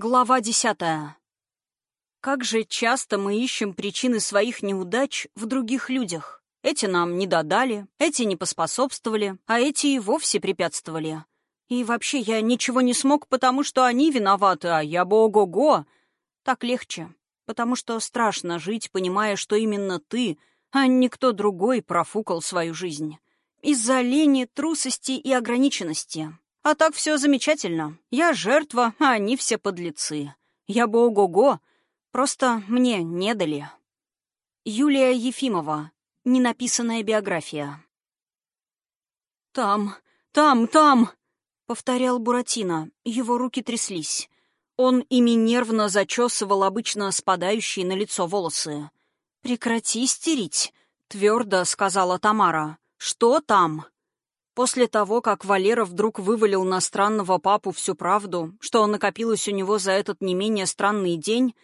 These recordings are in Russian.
Глава десятая. Как же часто мы ищем причины своих неудач в других людях. Эти нам не додали, эти не поспособствовали, а эти и вовсе препятствовали. И вообще я ничего не смог, потому что они виноваты, а я бы ого-го. Так легче, потому что страшно жить, понимая, что именно ты, а никто другой профукал свою жизнь. Из-за лени, трусости и ограниченности. А так все замечательно. Я жертва, а они все подлецы. Я бы ого-го, просто мне не дали. Юлия Ефимова. Ненаписанная биография. «Там, там, там!» — повторял Буратино. Его руки тряслись. Он ими нервно зачесывал обычно спадающие на лицо волосы. «Прекрати стерить», — твердо сказала Тамара. «Что там?» После того, как Валера вдруг вывалил на странного папу всю правду, что накопилось у него за этот не менее странный день,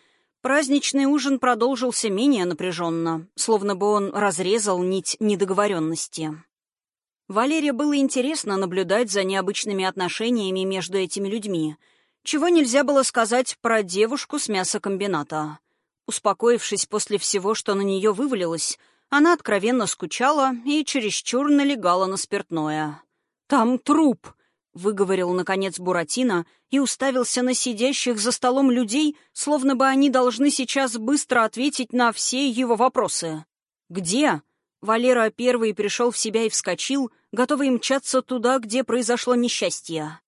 праздничный ужин продолжился менее напряженно, словно бы он разрезал нить недоговоренности. Валере было интересно наблюдать за необычными отношениями между этими людьми, чего нельзя было сказать про девушку с мясокомбината. Успокоившись после всего, что на нее вывалилось, она откровенно скучала и чересчур налегала на спиртное. «Там труп!» — выговорил, наконец, Буратино и уставился на сидящих за столом людей, словно бы они должны сейчас быстро ответить на все его вопросы. «Где?» Валера первый пришел в себя и вскочил, готовый мчаться туда, где произошло несчастье.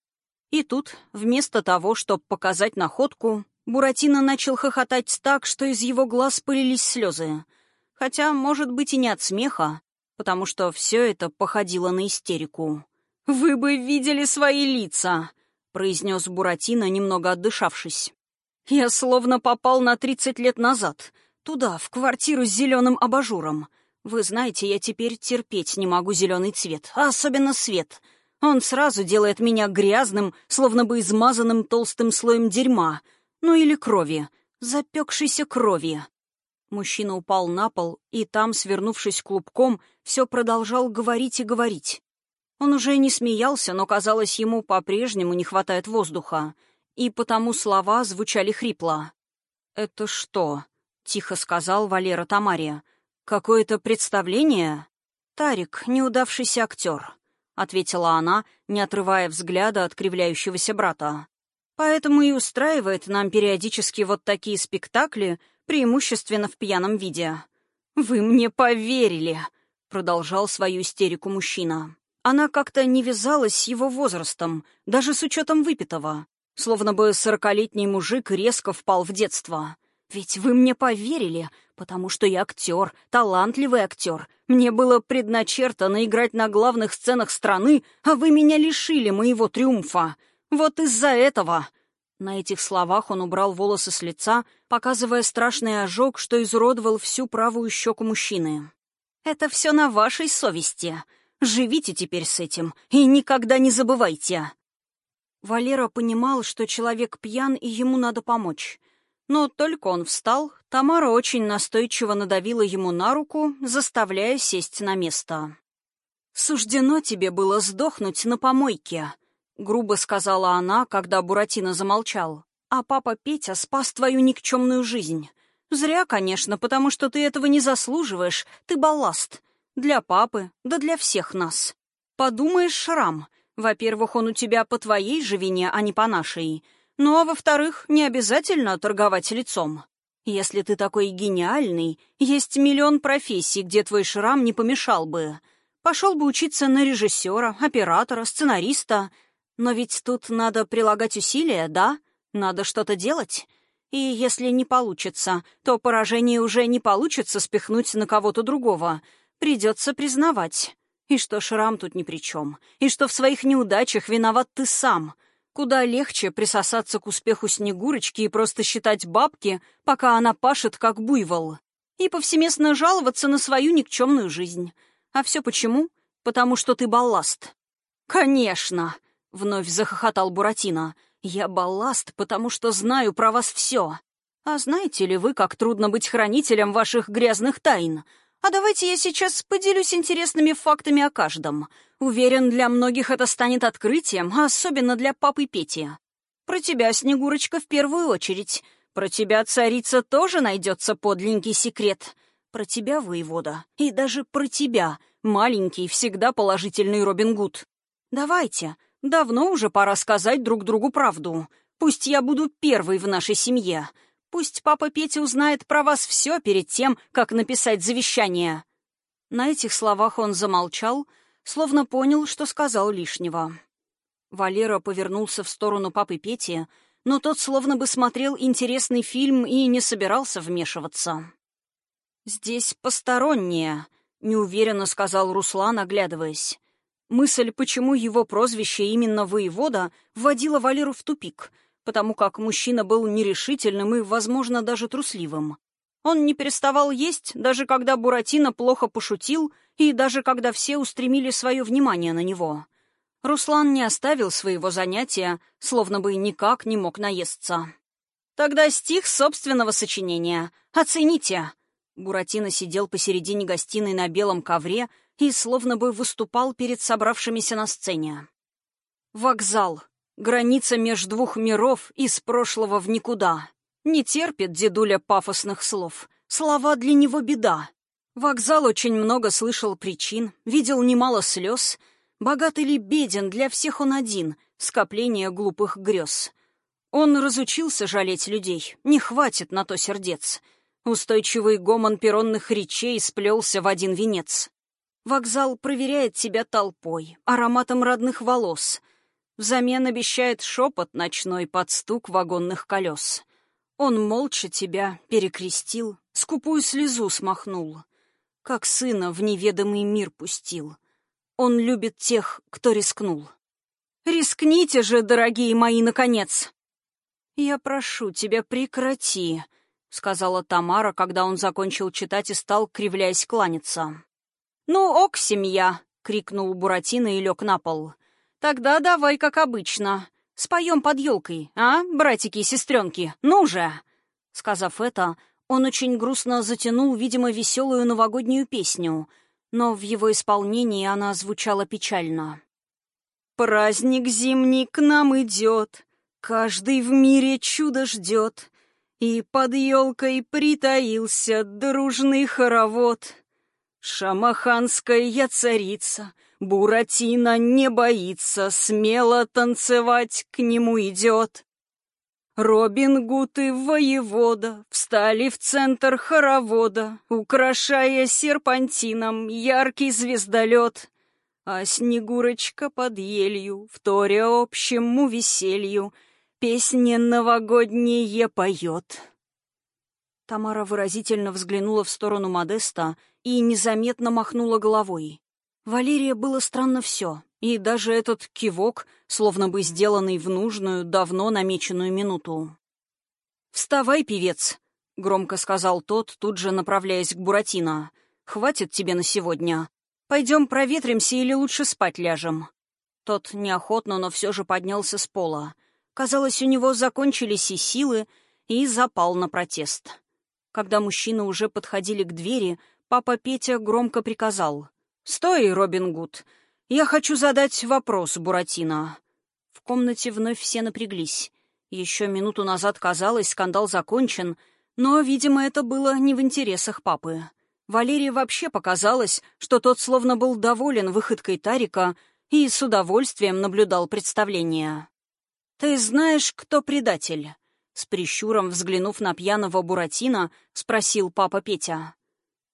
И тут, вместо того, чтобы показать находку, Буратино начал хохотать так, что из его глаз пылились слезы — Хотя, может быть, и не от смеха, потому что все это походило на истерику. «Вы бы видели свои лица!» — произнес Буратино, немного отдышавшись. «Я словно попал на тридцать лет назад, туда, в квартиру с зеленым абажуром. Вы знаете, я теперь терпеть не могу зеленый цвет, а особенно свет. Он сразу делает меня грязным, словно бы измазанным толстым слоем дерьма, ну или крови, запекшейся крови. Мужчина упал на пол, и там, свернувшись клубком, все продолжал говорить и говорить. Он уже не смеялся, но, казалось, ему по-прежнему не хватает воздуха, и потому слова звучали хрипло. «Это что?» — тихо сказал Валера Тамария. «Какое-то представление?» «Тарик, неудавшийся актер», — ответила она, не отрывая взгляда от кривляющегося брата. «Поэтому и устраивает нам периодически вот такие спектакли, преимущественно в пьяном виде. «Вы мне поверили!» — продолжал свою истерику мужчина. Она как-то не вязалась с его возрастом, даже с учетом выпитого. Словно бы сорокалетний мужик резко впал в детство. «Ведь вы мне поверили, потому что я актер, талантливый актер. Мне было предначертано играть на главных сценах страны, а вы меня лишили моего триумфа. Вот из-за этого на этих словах он убрал волосы с лица, показывая страшный ожог, что изуродовал всю правую щеку мужчины. «Это все на вашей совести. Живите теперь с этим и никогда не забывайте!» Валера понимал, что человек пьян и ему надо помочь. Но только он встал, Тамара очень настойчиво надавила ему на руку, заставляя сесть на место. «Суждено тебе было сдохнуть на помойке», — грубо сказала она, когда Буратино замолчал. «А папа Петя спас твою никчемную жизнь. Зря, конечно, потому что ты этого не заслуживаешь. Ты балласт. Для папы, да для всех нас. Подумаешь, Шрам. Во-первых, он у тебя по твоей же вине, а не по нашей. Ну а во-вторых, не обязательно торговать лицом. Если ты такой гениальный, есть миллион профессий, где твой шрам не помешал бы. Пошел бы учиться на режиссера, оператора, сценариста — но ведь тут надо прилагать усилия, да? Надо что-то делать. И если не получится, то поражение уже не получится спихнуть на кого-то другого. Придется признавать. И что шрам тут ни при чем. И что в своих неудачах виноват ты сам. Куда легче присосаться к успеху Снегурочки и просто считать бабки, пока она пашет, как буйвол. И повсеместно жаловаться на свою никчемную жизнь. А все почему? Потому что ты балласт. «Конечно!» Вновь захохотал Буратино. «Я балласт, потому что знаю про вас все. А знаете ли вы, как трудно быть хранителем ваших грязных тайн? А давайте я сейчас поделюсь интересными фактами о каждом. Уверен, для многих это станет открытием, а особенно для папы Пети. Про тебя, Снегурочка, в первую очередь. Про тебя, царица, тоже найдется подленький секрет. Про тебя, воевода, и даже про тебя, маленький, всегда положительный Робин Гуд. Давайте, давно уже пора сказать друг другу правду. Пусть я буду первой в нашей семье. Пусть папа Петя узнает про вас все перед тем, как написать завещание». На этих словах он замолчал, словно понял, что сказал лишнего. Валера повернулся в сторону папы Пети, но тот словно бы смотрел интересный фильм и не собирался вмешиваться. «Здесь постороннее», — неуверенно сказал Руслан, оглядываясь. Мысль, почему его прозвище именно «воевода», вводила Валеру в тупик, потому как мужчина был нерешительным и, возможно, даже трусливым. Он не переставал есть, даже когда Буратино плохо пошутил и даже когда все устремили свое внимание на него. Руслан не оставил своего занятия, словно бы никак не мог наесться. «Тогда стих собственного сочинения. Оцените!» Буратино сидел посередине гостиной на белом ковре и словно бы выступал перед собравшимися на сцене. Вокзал. Граница между двух миров из прошлого в никуда. Не терпит дедуля пафосных слов. Слова для него беда. Вокзал очень много слышал причин, видел немало слез. Богат или беден, для всех он один, скопление глупых грез. Он разучился жалеть людей, не хватит на то сердец. Устойчивый гомон перронных речей сплелся в один венец. Вокзал проверяет тебя толпой, ароматом родных волос. Взамен обещает шепот ночной под стук вагонных колес. Он молча тебя перекрестил, скупую слезу смахнул, как сына в неведомый мир пустил. Он любит тех, кто рискнул. Рискните же, дорогие мои, наконец! Я прошу тебя, прекрати, — сказала Тамара, когда он закончил читать и стал, кривляясь, кланяться. «Ну, ок, семья!» — крикнул Буратино и лег на пол. «Тогда давай, как обычно. Споем под елкой, а, братики и сестренки? Ну же!» Сказав это, он очень грустно затянул, видимо, веселую новогоднюю песню, но в его исполнении она звучала печально. «Праздник зимний к нам идет, каждый в мире чудо ждет, и под елкой притаился дружный хоровод». Шамаханская царица, Буратино не боится, смело танцевать к нему идет. Робин Гуд и воевода встали в центр хоровода, украшая серпантином яркий звездолет. А Снегурочка под елью, вторя общему веселью, песни новогодние поет. Тамара выразительно взглянула в сторону Модеста и незаметно махнула головой. Валерия было странно все, и даже этот кивок, словно бы сделанный в нужную, давно намеченную минуту. «Вставай, певец!» — громко сказал тот, тут же направляясь к Буратино. «Хватит тебе на сегодня. Пойдем проветримся или лучше спать ляжем». Тот неохотно, но все же поднялся с пола. Казалось, у него закончились и силы, и запал на протест. Когда мужчины уже подходили к двери, папа Петя громко приказал. «Стой, Робин Гуд! Я хочу задать вопрос, Буратино». В комнате вновь все напряглись. Еще минуту назад казалось, скандал закончен, но, видимо, это было не в интересах папы. Валерии вообще показалось, что тот словно был доволен выходкой Тарика и с удовольствием наблюдал представление. «Ты знаешь, кто предатель?» С прищуром взглянув на пьяного Буратино, спросил папа Петя.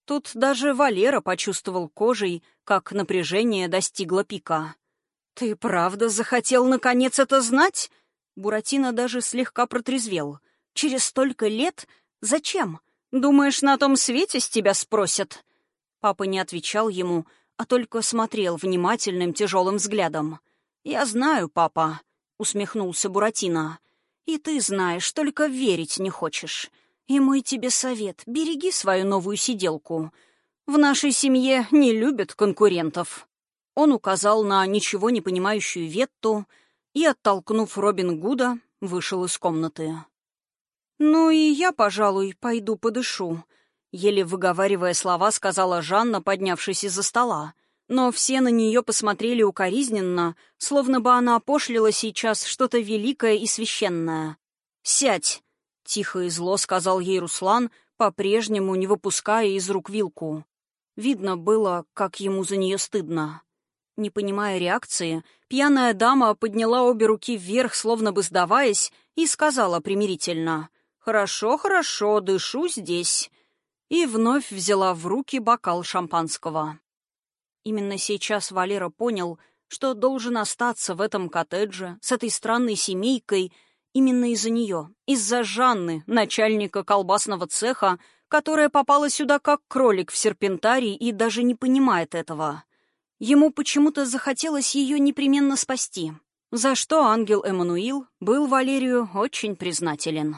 Тут даже Валера почувствовал кожей, как напряжение достигло пика. «Ты правда захотел наконец это знать?» Буратино даже слегка протрезвел. «Через столько лет? Зачем? Думаешь, на том свете с тебя спросят?» Папа не отвечал ему, а только смотрел внимательным тяжелым взглядом. «Я знаю, папа», — усмехнулся Буратино. «И ты знаешь, только верить не хочешь. И мой тебе совет — береги свою новую сиделку. В нашей семье не любят конкурентов». Он указал на ничего не понимающую Ветту и, оттолкнув Робин Гуда, вышел из комнаты. «Ну и я, пожалуй, пойду подышу», — еле выговаривая слова, сказала Жанна, поднявшись из-за стола. Но все на нее посмотрели укоризненно, словно бы она опошлила сейчас что-то великое и священное. «Сядь!» — тихо и зло сказал ей Руслан, по-прежнему не выпуская из рук вилку. Видно было, как ему за нее стыдно. Не понимая реакции, пьяная дама подняла обе руки вверх, словно бы сдаваясь, и сказала примирительно «Хорошо, хорошо, дышу здесь». И вновь взяла в руки бокал шампанского. Именно сейчас Валера понял, что должен остаться в этом коттедже с этой странной семейкой именно из-за нее, из-за Жанны, начальника колбасного цеха, которая попала сюда как кролик в серпентарий и даже не понимает этого. Ему почему-то захотелось ее непременно спасти, за что ангел Эммануил был Валерию очень признателен.